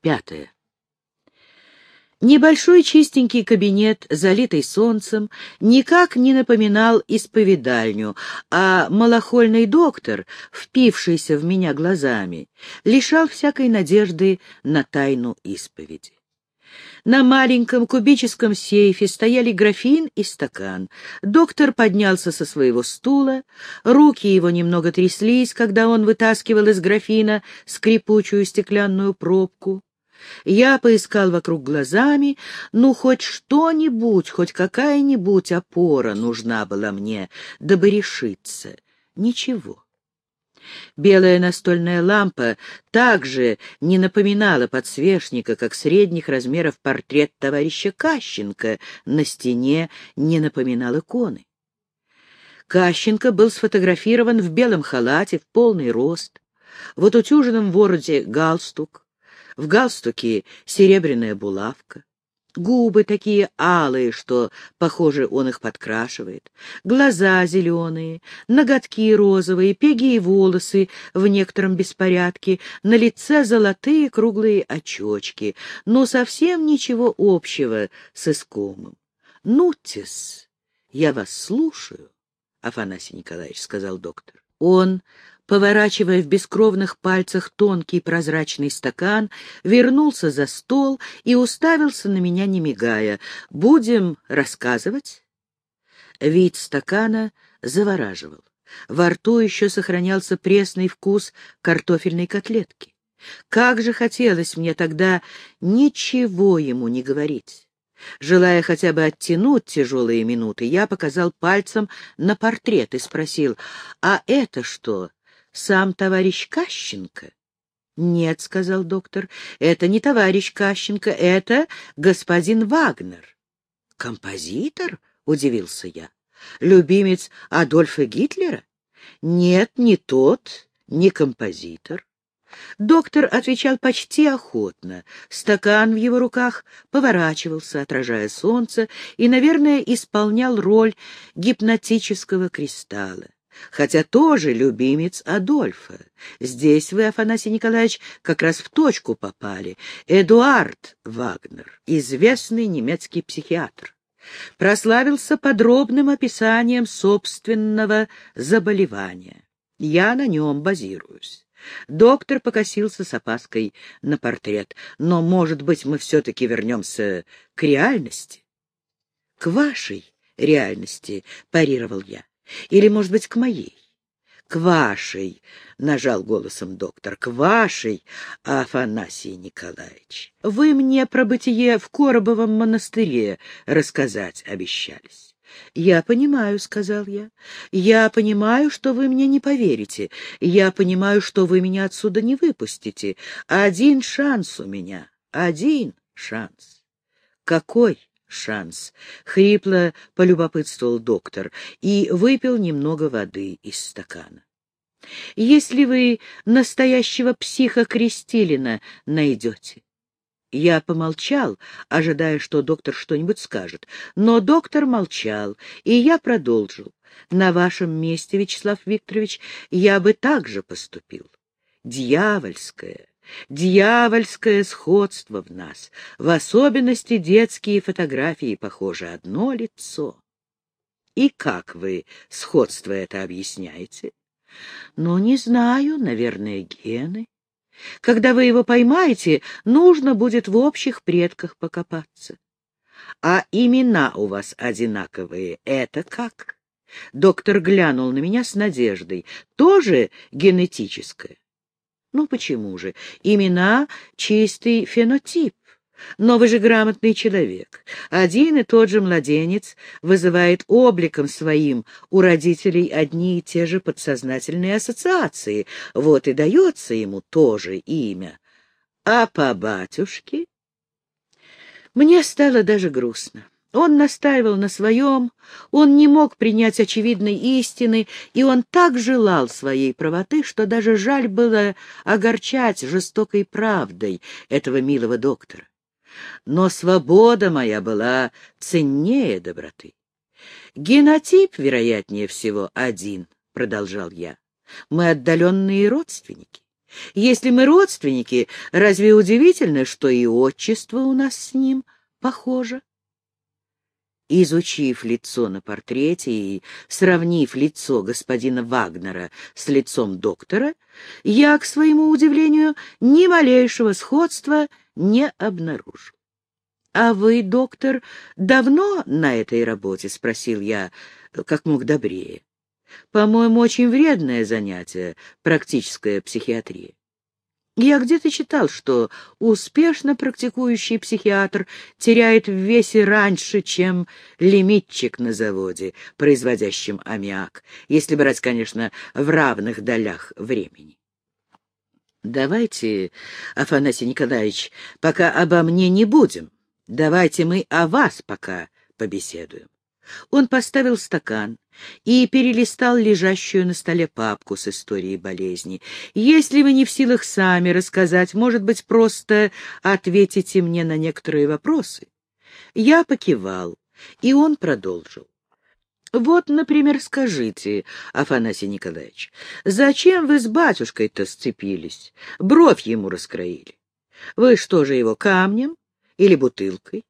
Пятое. Небольшой чистенький кабинет, залитый солнцем, никак не напоминал исповедальню, а малохольный доктор, впившийся в меня глазами, лишал всякой надежды на тайну исповеди. На маленьком кубическом сейфе стояли графин и стакан. Доктор поднялся со своего стула, руки его немного тряслись, когда он вытаскивал из графина скрипучую стеклянную пробку. Я поискал вокруг глазами, ну, хоть что-нибудь, хоть какая-нибудь опора нужна была мне, дабы решиться. Ничего. Белая настольная лампа также не напоминала подсвечника, как средних размеров портрет товарища Кащенко на стене не напоминал иконы. Кащенко был сфотографирован в белом халате, в полный рост, в отутюженном вороте галстук, в галстуке серебряная булавка, губы такие алые, что, похоже, он их подкрашивает, глаза зеленые, ноготки розовые, пеги и волосы в некотором беспорядке, на лице золотые круглые очечки, но совсем ничего общего с искомым. — Нутис, я вас слушаю, — Афанасий Николаевич сказал доктор. Он поворачивая в бескровных пальцах тонкий прозрачный стакан, вернулся за стол и уставился на меня, не мигая. «Будем рассказывать?» Вид стакана завораживал. Во рту еще сохранялся пресный вкус картофельной котлетки. Как же хотелось мне тогда ничего ему не говорить. Желая хотя бы оттянуть тяжелые минуты, я показал пальцем на портрет и спросил, «А это что, сам товарищ Кащенко? — Нет, — сказал доктор, — это не товарищ Кащенко, это господин Вагнер. — Композитор? — удивился я. — Любимец Адольфа Гитлера? — Нет, не тот, не композитор. Доктор отвечал почти охотно. Стакан в его руках поворачивался, отражая солнце, и, наверное, исполнял роль гипнотического кристалла хотя тоже любимец Адольфа. Здесь вы, Афанасий Николаевич, как раз в точку попали. Эдуард Вагнер, известный немецкий психиатр, прославился подробным описанием собственного заболевания. Я на нем базируюсь. Доктор покосился с опаской на портрет. Но, может быть, мы все-таки вернемся к реальности? — К вашей реальности, — парировал я. Или, может быть, к моей? — К вашей, — нажал голосом доктор, — к вашей, Афанасий Николаевич. Вы мне про бытие в Коробовом монастыре рассказать обещались. — Я понимаю, — сказал я. — Я понимаю, что вы мне не поверите. Я понимаю, что вы меня отсюда не выпустите. Один шанс у меня. Один шанс. — Какой? шанс. Хрипло полюбопытствовал доктор и выпил немного воды из стакана. Если вы настоящего психа Крестилина найдете. Я помолчал, ожидая, что доктор что-нибудь скажет. Но доктор молчал, и я продолжил. На вашем месте, Вячеслав Викторович, я бы так же поступил. Дьявольское, Дьявольское сходство в нас, в особенности детские фотографии, похоже, одно лицо. И как вы сходство это объясняете? Ну, не знаю, наверное, гены. Когда вы его поймаете, нужно будет в общих предках покопаться. А имена у вас одинаковые. Это как? Доктор глянул на меня с надеждой. Тоже генетическое? Ну почему же? Имена — чистый фенотип. Но вы же грамотный человек. Один и тот же младенец вызывает обликом своим у родителей одни и те же подсознательные ассоциации. Вот и дается ему тоже имя. А по батюшке? Мне стало даже грустно. Он настаивал на своем, он не мог принять очевидной истины, и он так желал своей правоты, что даже жаль было огорчать жестокой правдой этого милого доктора. Но свобода моя была ценнее доброты. Генотип, вероятнее всего, один, — продолжал я. Мы отдаленные родственники. Если мы родственники, разве удивительно, что и отчество у нас с ним похоже? Изучив лицо на портрете и сравнив лицо господина Вагнера с лицом доктора, я, к своему удивлению, ни малейшего сходства не обнаружил. «А вы, доктор, давно на этой работе?» — спросил я, как мог добрее. «По-моему, очень вредное занятие — практическая психиатрия. Я где-то читал, что успешно практикующий психиатр теряет в весе раньше, чем лимитчик на заводе, производящем аммиак, если брать, конечно, в равных долях времени. Давайте, Афанасий Николаевич, пока обо мне не будем. Давайте мы о вас пока побеседуем. Он поставил стакан и перелистал лежащую на столе папку с историей болезни. «Если вы не в силах сами рассказать, может быть, просто ответите мне на некоторые вопросы?» Я покивал, и он продолжил. «Вот, например, скажите, Афанасий Николаевич, зачем вы с батюшкой-то сцепились, бровь ему раскроили? Вы что же его камнем или бутылкой?»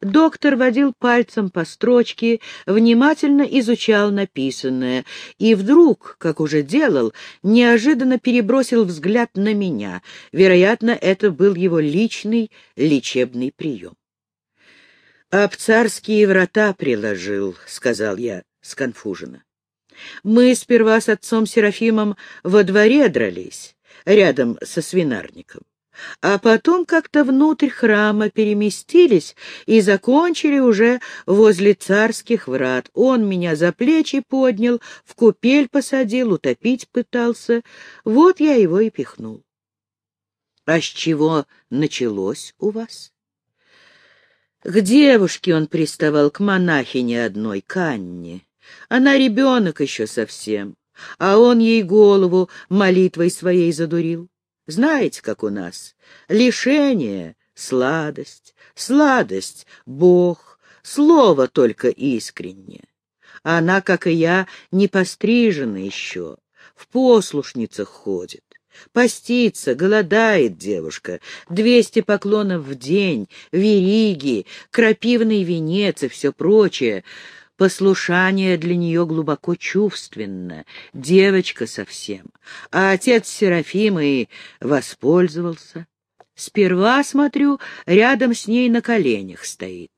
Доктор водил пальцем по строчке, внимательно изучал написанное и вдруг, как уже делал, неожиданно перебросил взгляд на меня. Вероятно, это был его личный лечебный прием. «Об царские врата приложил», — сказал я сконфуженно. «Мы сперва с отцом Серафимом во дворе дрались, рядом со свинарником а потом как-то внутрь храма переместились и закончили уже возле царских врат. Он меня за плечи поднял, в купель посадил, утопить пытался. Вот я его и пихнул. А с чего началось у вас? К девушке он приставал, к монахине одной, к Анне. Она ребенок еще совсем, а он ей голову молитвой своей задурил. Знаете, как у нас? Лишение — сладость, сладость — Бог, слово только искреннее. Она, как и я, не пострижена еще, в послушницах ходит. Постится, голодает девушка, двести поклонов в день, вериги, крапивный венец и все прочее — Послушание для нее глубоко чувственно, девочка совсем. А отец Серафима и воспользовался. Сперва, смотрю, рядом с ней на коленях стоит.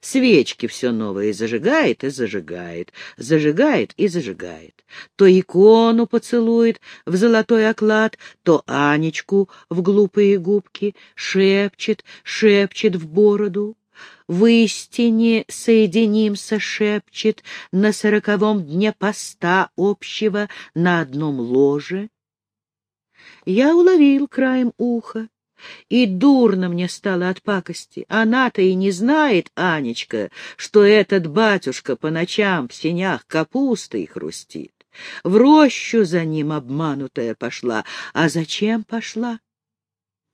Свечки все новые зажигает и зажигает, зажигает и зажигает. То икону поцелует в золотой оклад, то Анечку в глупые губки, шепчет, шепчет в бороду в истине соединимся, шепчет, на сороковом дне поста общего на одном ложе. Я уловил краем уха, и дурно мне стало от пакости. Она-то и не знает, Анечка, что этот батюшка по ночам в сенях капустой хрустит. В рощу за ним обманутая пошла. А зачем пошла?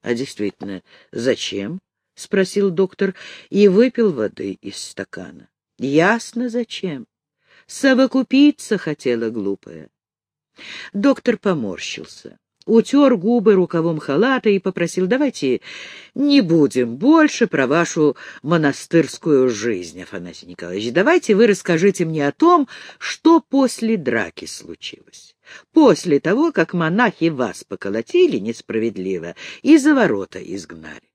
А действительно, зачем? — спросил доктор и выпил воды из стакана. — Ясно, зачем. Совокупиться хотела глупая. Доктор поморщился, утер губы рукавом халата и попросил, давайте не будем больше про вашу монастырскую жизнь, Афанасий Николаевич. Давайте вы расскажите мне о том, что после драки случилось. После того, как монахи вас поколотили несправедливо и за ворота изгнали.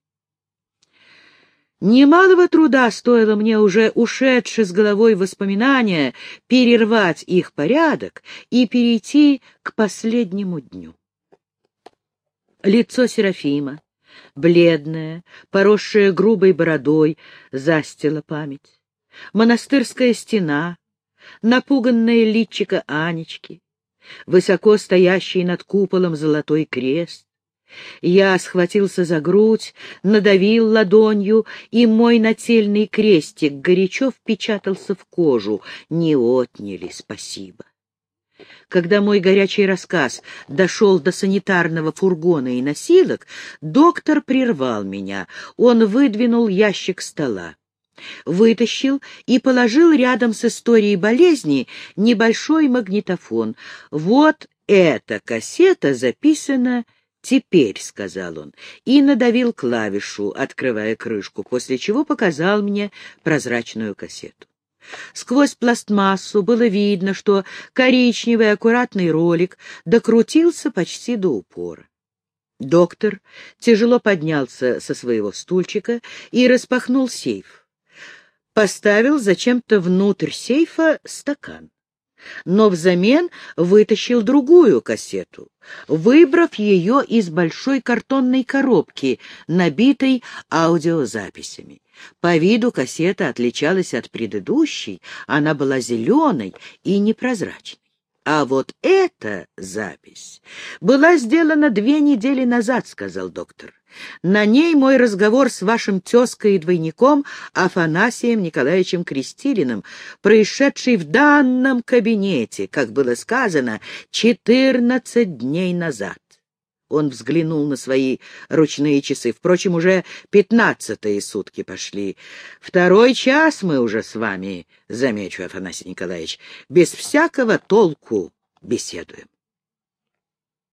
Немалого труда стоило мне уже ушедшие с головой воспоминания перервать их порядок и перейти к последнему дню. Лицо Серафима, бледное, поросшее грубой бородой, застило память. Монастырская стена, напуганное личико Анечки, высоко стоящий над куполом золотой крест, я схватился за грудь, надавил ладонью, и мой нательный крестик горячо впечатался в кожу. Не отняли, спасибо. Когда мой горячий рассказ дошел до санитарного фургона и носилок, доктор прервал меня. Он выдвинул ящик стола вытащил и положил рядом с историей болезни небольшой магнитофон. Вот эта кассета записана «Теперь», — сказал он, и надавил клавишу, открывая крышку, после чего показал мне прозрачную кассету. Сквозь пластмассу было видно, что коричневый аккуратный ролик докрутился почти до упора. Доктор тяжело поднялся со своего стульчика и распахнул сейф. Поставил зачем-то внутрь сейфа стакан но взамен вытащил другую кассету, выбрав ее из большой картонной коробки, набитой аудиозаписями. По виду кассета отличалась от предыдущей, она была зеленой и непрозрачной. А вот эта запись была сделана две недели назад, — сказал доктор. На ней мой разговор с вашим тезкой и двойником Афанасием Николаевичем Крестилиным, происшедший в данном кабинете, как было сказано, четырнадцать дней назад. Он взглянул на свои ручные часы. Впрочем, уже пятнадцатые сутки пошли. Второй час мы уже с вами, замечу, Афанасий Николаевич, без всякого толку беседуем.